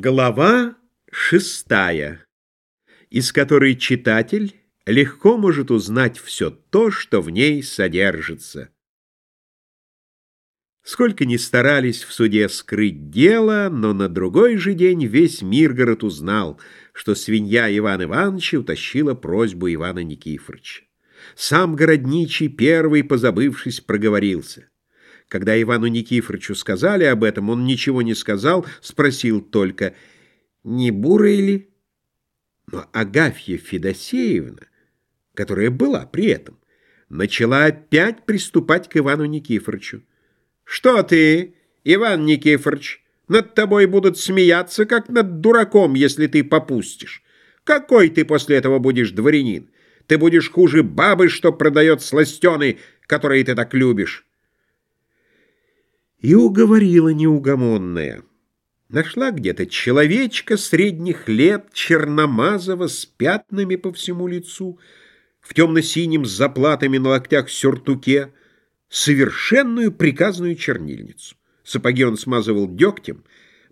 Глава шестая, из которой читатель легко может узнать все то, что в ней содержится. Сколько ни старались в суде скрыть дело, но на другой же день весь Миргород узнал, что свинья Ивана Ивановича утащила просьбу Ивана Никифоровича. Сам городничий первый, позабывшись, проговорился — когда Ивану Никифоровичу сказали об этом, он ничего не сказал, спросил только, не бурая ли? Но Агафья Федосеевна, которая была при этом, начала опять приступать к Ивану Никифоровичу. «Что ты, Иван Никифорович, над тобой будут смеяться, как над дураком, если ты попустишь. Какой ты после этого будешь дворянин? Ты будешь хуже бабы, что продает сластены, которые ты так любишь». И уговорила неугомонная. Нашла где-то человечка средних лет, черномазого, с пятнами по всему лицу, в темно-синем с заплатами на локтях сюртуке, совершенную приказную чернильницу. Сапоги он смазывал дегтем,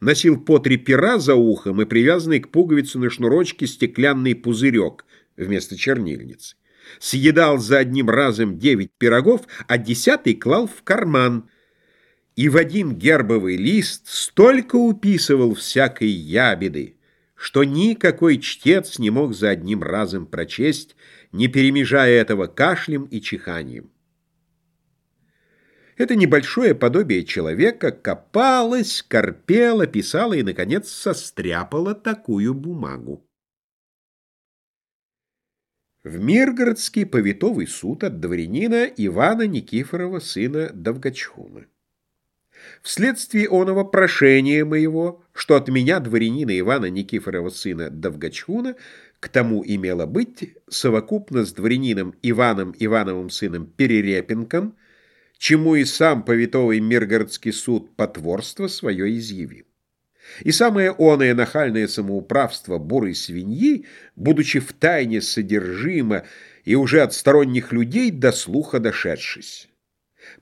носил по три пера за ухом и привязанный к пуговице на шнурочке стеклянный пузырек вместо чернильницы. Съедал за одним разом девять пирогов, а десятый клал в карман — и в один гербовый лист столько уписывал всякой ябеды, что никакой чтец не мог за одним разом прочесть, не перемежая этого кашлем и чиханием. Это небольшое подобие человека копалось, корпело, писало и, наконец, состряпало такую бумагу. В Миргородский повитовый суд от дворянина Ивана Никифорова, сына Довгачхуна. Вследствие оного прошения моего, что от меня, дворянина Ивана Никифорова сына Довгачхуна, к тому имело быть, совокупно с дворянином Иваном Ивановым сыном Перерепенком, чему и сам повитовый Миргородский суд потворство свое изъявил. И самое оное нахальное самоуправство бурой свиньи, будучи в тайне содержимо и уже от сторонних людей до слуха дошедшись.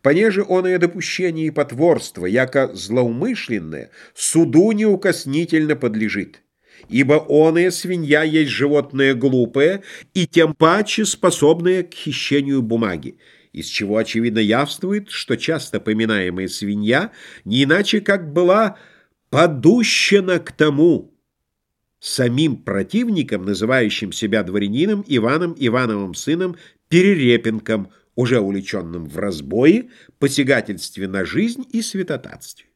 Понеже оное допущение и потворство, яко злоумышленное, суду неукоснительно подлежит. Ибо оная свинья есть животное глупое и тем паче способное к хищению бумаги, из чего очевидно явствует, что часто поминаемая свинья не иначе как была подущена к тому, самим противником, называющим себя дворянином Иваном Ивановым сыном Перерепенком, уже увлеченным в разбое, посягательстве на жизнь и святотатстве.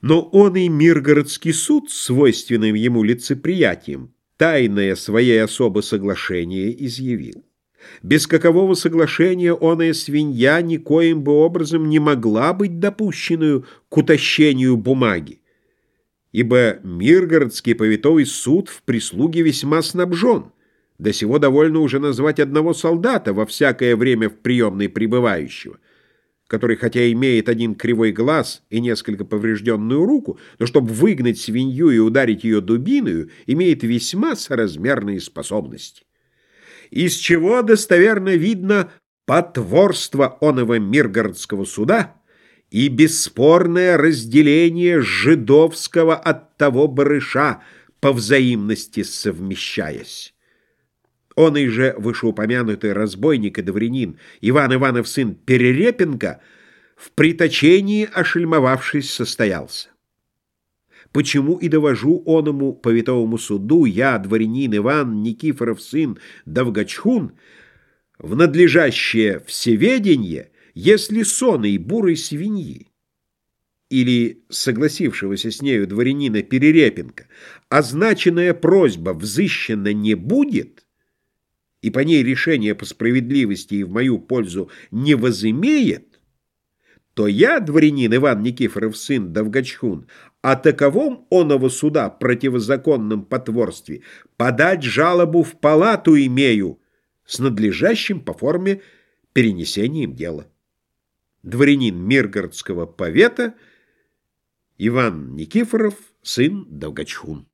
Но он и Миргородский суд, свойственным ему лицеприятием, тайное своей особо соглашение изъявил. Без какового соглашения оная свинья никоим бы образом не могла быть допущенную к утащению бумаги, ибо Миргородский повитовый суд в прислуге весьма снабжен, до сего довольно уже назвать одного солдата во всякое время в приемной пребывающего, который, хотя имеет один кривой глаз и несколько поврежденную руку, но чтобы выгнать свинью и ударить ее дубиною, имеет весьма соразмерные способности. Из чего достоверно видно потворство оного Миргородского суда и бесспорное разделение жидовского от того барыша, по взаимности совмещаясь. Он и же вышеупомянутый разбойник и дворянин Иван Иванов сын Перерепенко в приточении ошельмовавшись состоялся. Почему и довожу оному повитовому суду я, дворянин Иван Никифоров сын Довгачхун, в надлежащее всеведение, если соной бурой свиньи? или согласившегося с нею дворянина Перерепенко, означенная просьба взыщена не будет, и по ней решение по справедливости и в мою пользу не возымеет, то я, дворянин Иван Никифоров сын Довгачхун, о таковом оного суда противозаконном потворстве подать жалобу в палату имею с надлежащим по форме перенесением дела. Дворянин Миргородского повета Иван Никифоров, сын Довгачхун.